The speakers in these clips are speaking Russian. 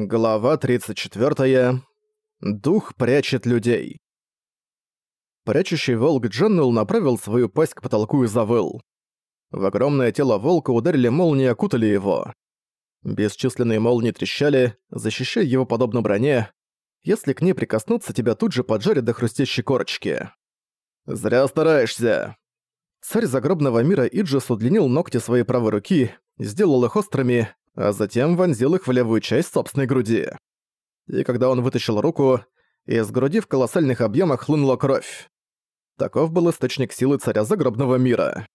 Глава 34. Дух прячет людей. Прячущий волк Дженнел направил свою пасть к потолку и завыл. В огромное тело волка ударили молнии и окутали его. Бесчисленные молнии трещали, защищая его подобно броне. Если к ней прикоснуться, тебя тут же поджарят до хрустящей корочки. «Зря стараешься!» Царь загробного мира Иджис удлинил ногти своей правой руки, сделал их острыми, а затем вонзил их в левую часть собственной груди. И когда он вытащил руку, из груди в колоссальных объемах хлынула кровь. Таков был источник силы царя загробного мира.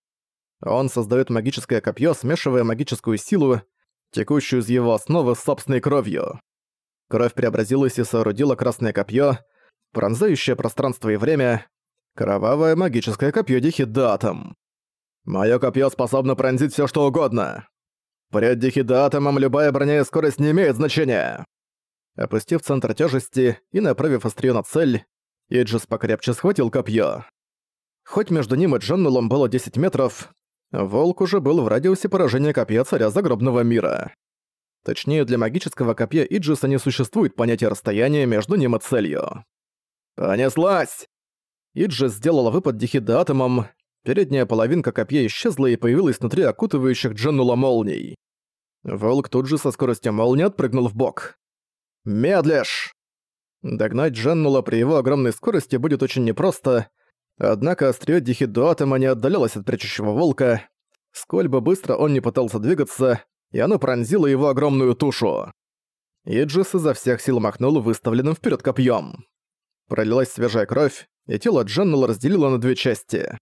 Он создает магическое копье, смешивая магическую силу, текущую из его основы с собственной кровью. Кровь преобразилась и соорудила красное копье, пронзающее пространство и время, кровавое магическое копье Дихидатом. Моё копье способно пронзить всё что угодно. Перед дихидатомом любая броня и скорость не имеет значения. Опустив центр тяжести и направив острие на цель, Иджис покрепче схватил копье. Хоть между ним и Джоннулом было 10 метров, волк уже был в радиусе поражения копья царя загробного мира. Точнее, для магического копья Иджиса не существует понятия расстояния между ним и целью. «Понеслась!» Иджис сделала выпад дихидатомом, передняя половинка копья исчезла и появилась внутри окутывающих Дженнула молний. Волк тут же со скоростью молнии отпрыгнул в бок. «Медлишь!» Догнать Дженнула при его огромной скорости будет очень непросто, однако острие Дихидуатома не отдалялось от прячущего волка. Сколь бы быстро он не пытался двигаться, и оно пронзило его огромную тушу. Иджис изо всех сил махнул выставленным вперед копьем. Пролилась свежая кровь, и тело Дженнула разделило на две части.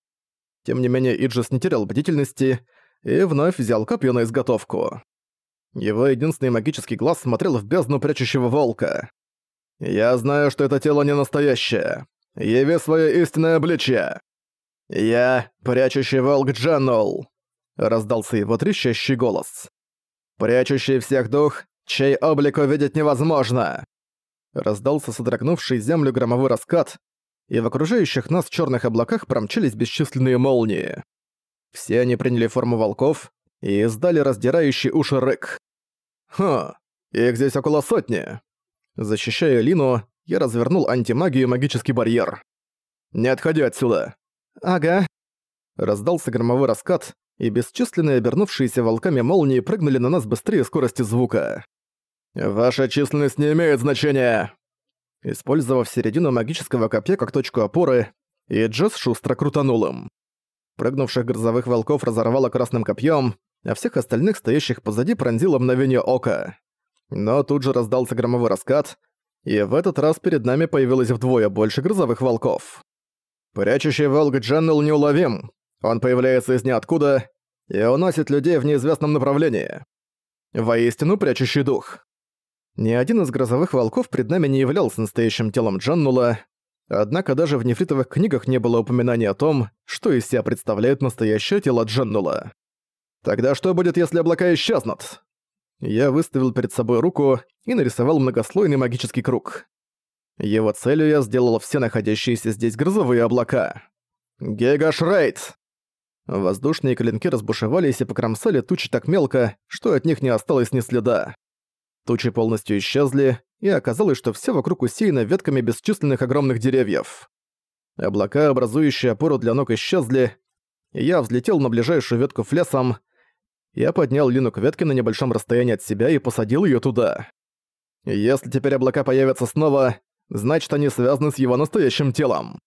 Тем не менее, Иджис не терял бдительности и вновь взял копье на изготовку. Его единственный магический глаз смотрел в бездну прячущего волка. «Я знаю, что это тело не настоящее. Яви свое истинное обличие!» «Я — прячущий волк Джаннул!» — раздался его трещащий голос. «Прячущий всех дух, чей облик увидеть невозможно!» Раздался содрогнувший землю громовой раскат, и в окружающих нас черных облаках промчались бесчисленные молнии. Все они приняли форму волков, и издали раздирающий уши рык. «Ха, их здесь около сотни!» Защищая Лину, я развернул антимагию и магический барьер. «Не отходи отсюда!» «Ага». Раздался громовой раскат, и бесчисленные обернувшиеся волками молнии прыгнули на нас быстрее скорости звука. «Ваша численность не имеет значения!» Использовав середину магического копья как точку опоры, и Джесс шустро крутанул им. Прыгнувших грозовых волков разорвало красным копьем, а всех остальных, стоящих позади, пронзило мгновение ока. Но тут же раздался громовой раскат, и в этот раз перед нами появилось вдвое больше грозовых волков. Прячущий волк Дженнел неуловим. Он появляется из ниоткуда и уносит людей в неизвестном направлении. Воистину прячущий дух. Ни один из грозовых волков пред нами не являлся настоящим телом Дженнула, однако даже в нефритовых книгах не было упоминания о том, что из себя представляет настоящее тело Дженнула. Тогда что будет, если облака исчезнут? Я выставил перед собой руку и нарисовал многослойный магический круг. Его целью я сделал все находящиеся здесь грозовые облака. Гегашрейд! Воздушные клинки разбушевались и покромсали тучи так мелко, что от них не осталось ни следа. Тучи полностью исчезли, и оказалось, что все вокруг усеяно ветками бесчисленных огромных деревьев. Облака, образующие опору для ног, исчезли, и я взлетел на ближайшую ветку флесом, я поднял Лину к ветке на небольшом расстоянии от себя и посадил её туда. Если теперь облака появятся снова, значит они связаны с его настоящим телом.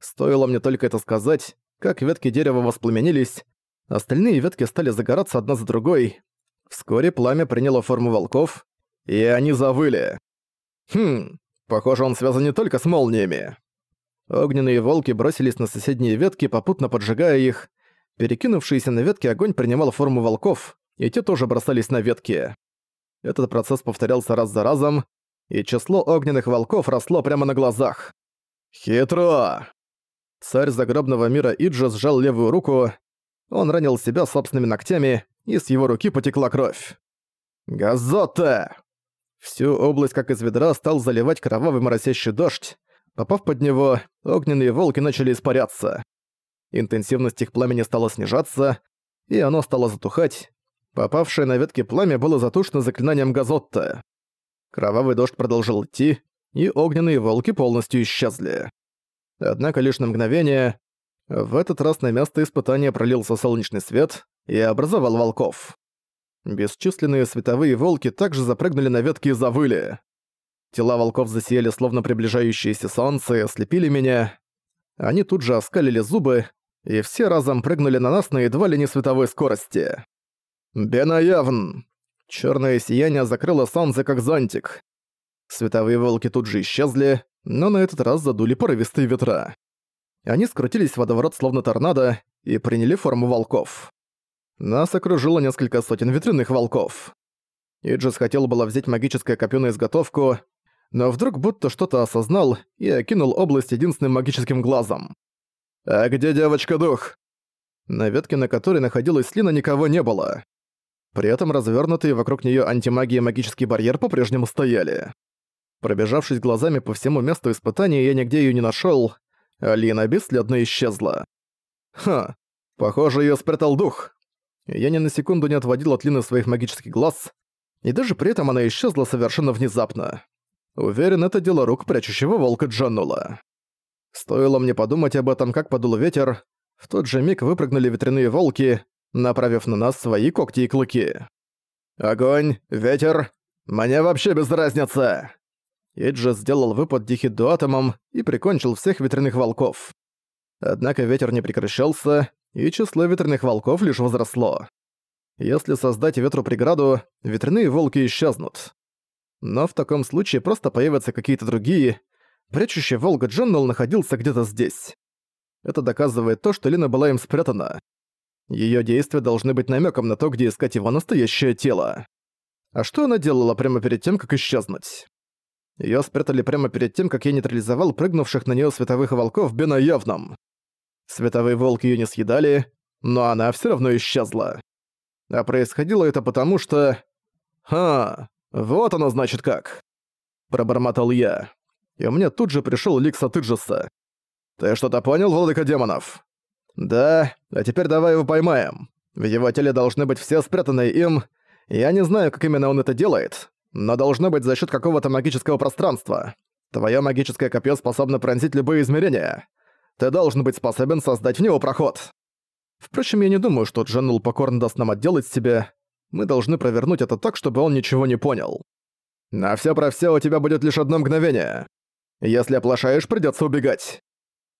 Стоило мне только это сказать, как ветки дерева воспламенились, остальные ветки стали загораться одна за другой. Вскоре пламя приняло форму волков, и они завыли. Хм, похоже, он связан не только с молниями. Огненные волки бросились на соседние ветки, попутно поджигая их, Перекинувшийся на ветки огонь принимал форму волков, и те тоже бросались на ветки. Этот процесс повторялся раз за разом, и число огненных волков росло прямо на глазах. «Хитро!» Царь загробного мира Иджа сжал левую руку, он ранил себя собственными ногтями, и с его руки потекла кровь. «Газота!» Всю область, как из ведра, стал заливать кровавый моросящий дождь. Попав под него, огненные волки начали испаряться. Интенсивность их пламени стала снижаться, и оно стало затухать. Попавшее на ветки пламя было затушено заклинанием Газотта. Кровавый дождь продолжил идти, и огненные волки полностью исчезли. Однако лишь на мгновение в этот раз на место испытания пролился солнечный свет и образовал волков. Бесчисленные световые волки также запрыгнули на ветки и завыли. Тела волков засияли словно приближающееся солнце и ослепили меня. Они тут же оскалили зубы, и все разом прыгнули на нас на едва ли не световой скорости. «Бенаявн!» Черное сияние закрыло солнце как зонтик. Световые волки тут же исчезли, но на этот раз задули порывистые ветра. Они скрутились в водоворот словно торнадо и приняли форму волков. Нас окружило несколько сотен ветряных волков. Иджис хотел было взять магическое копье на изготовку, но вдруг будто что-то осознал и окинул область единственным магическим глазом. «А где девочка-дух?» На ветке, на которой находилась Лина, никого не было. При этом развернутые вокруг нее антимагия и магический барьер по-прежнему стояли. Пробежавшись глазами по всему месту испытания, я нигде ее не нашел. Алина бесследно исчезла. Ха, похоже, ее спрятал дух. Я ни на секунду не отводил от Лины своих магических глаз, и даже при этом она исчезла совершенно внезапно. Уверен, это дело рук прячущего волка Джанула. Стоило мне подумать об этом, как подул ветер, в тот же миг выпрыгнули ветряные волки, направив на нас свои когти и клыки. «Огонь! Ветер! Мне вообще без разницы!» Иджи сделал выпад дихидуатомом и прикончил всех ветряных волков. Однако ветер не прекращался, и число ветряных волков лишь возросло. Если создать ветру преграду, ветряные волки исчезнут. Но в таком случае просто появятся какие-то другие. Прячущий волк Дженнел находился где-то здесь. Это доказывает то, что Лина была им спрятана. Её действия должны быть намёком на то, где искать его настоящее тело. А что она делала прямо перед тем, как исчезнуть? Её спрятали прямо перед тем, как я нейтрализовал прыгнувших на неё световых волков Бена Явном. Световые волки её не съедали, но она всё равно исчезла. А происходило это потому, что... «Ха, вот оно значит как!» Пробормотал я. И меня тут же пришёл Ликс от Иджиса. «Ты что-то понял, владыка демонов?» «Да, а теперь давай его поймаем. В его теле должны быть все спрятанные им. Я не знаю, как именно он это делает, но должно быть за счет какого-то магического пространства. Твое магическое копье способно пронзить любые измерения. Ты должен быть способен создать в него проход». Впрочем, я не думаю, что Дженнел покорно даст нам отделать себя. Мы должны провернуть это так, чтобы он ничего не понял. На все про все у тебя будет лишь одно мгновение. Если оплошаешь, придется убегать.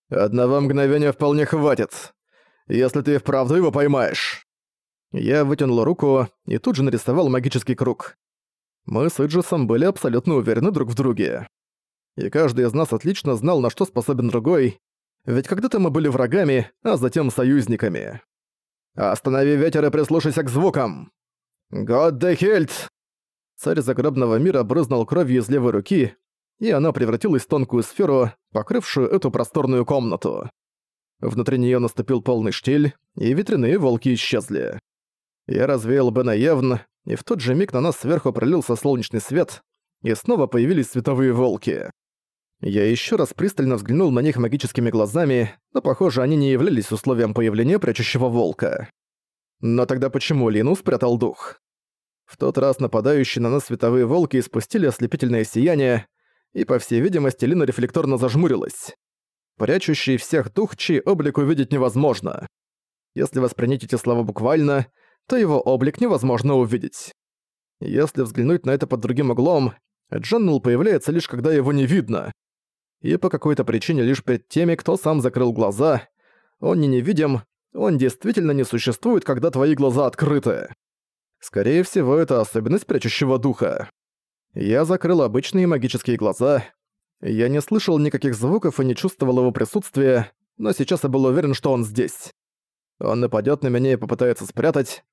Одного мгновения вполне хватит, если ты вправду его поймаешь. Я вытянул руку и тут же нарисовал магический круг. Мы с Иджисом были абсолютно уверены друг в друге. И каждый из нас отлично знал, на что способен другой, ведь когда-то мы были врагами, а затем союзниками. «Останови ветер и прислушайся к звукам!» «Год де Хельт!» Царь загробного мира брызнул кровью из левой руки, и она превратилась в тонкую сферу, покрывшую эту просторную комнату. Внутри нее наступил полный штиль, и ветряные волки исчезли. Я развеял Бена Евн, и в тот же миг на нас сверху пролился солнечный свет, и снова появились световые волки. Я еще раз пристально взглянул на них магическими глазами, но, похоже, они не являлись условием появления прячущего волка. Но тогда почему Лину спрятал дух? В тот раз нападающие на нас световые волки испустили ослепительное сияние, и, по всей видимости, Лина рефлекторно зажмурилась. Прячущий всех дух, чей облик увидеть невозможно. Если воспринять эти слова буквально, то его облик невозможно увидеть. Если взглянуть на это под другим углом, Дженнел появляется лишь когда его не видно. И по какой-то причине лишь перед теми, кто сам закрыл глаза. Он не невидим, он действительно не существует, когда твои глаза открыты. Скорее всего, это особенность прячущего духа. Я закрыл обычные магические глаза. Я не слышал никаких звуков и не чувствовал его присутствия, но сейчас я был уверен, что он здесь. Он нападёт на меня и попытается спрятать.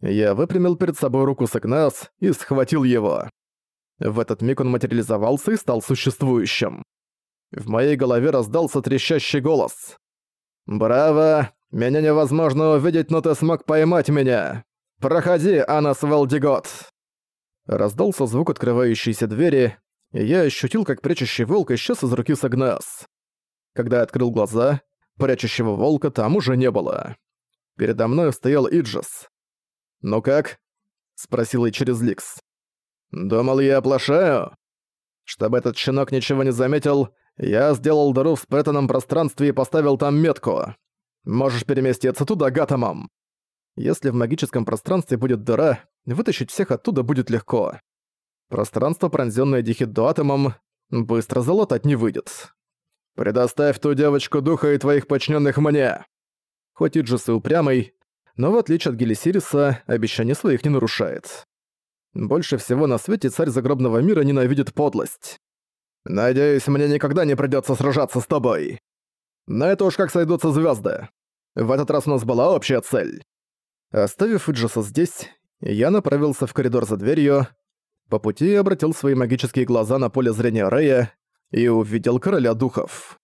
Я выпрямил перед собой руку с Игнас и схватил его. В этот миг он материализовался и стал существующим. В моей голове раздался трещащий голос. «Браво! Меня невозможно увидеть, но ты смог поймать меня! Проходи, Анас Валдигот!» Раздался звук открывающейся двери, и я ощутил, как прячущий волк исчез из руки Сагнас. Когда я открыл глаза, прячущего волка там уже не было. Передо мной стоял Иджас. «Ну как?» — спросил я через Ликс. Думал, я оплошаю? Чтобы этот щенок ничего не заметил, я сделал дыру в спрятанном пространстве и поставил там метку. Можешь переместиться туда, Гатамам. Если в магическом пространстве будет дыра, вытащить всех оттуда будет легко. Пространство, пронзённое дихидоатомом, быстро залатать не выйдет. «Предоставь ту девочку духа и твоих подчиненных мне!» Хоть Иджис и упрямый, но в отличие от Гелисириса, обещаний своих не нарушает. Больше всего на свете царь загробного мира ненавидит подлость. «Надеюсь, мне никогда не придётся сражаться с тобой. На это уж как сойдутся звёзды. В этот раз у нас была общая цель». Оставив Иджиса здесь, я направился в коридор за дверью, по пути обратил свои магические глаза на поле зрения Рэя и увидел короля духов.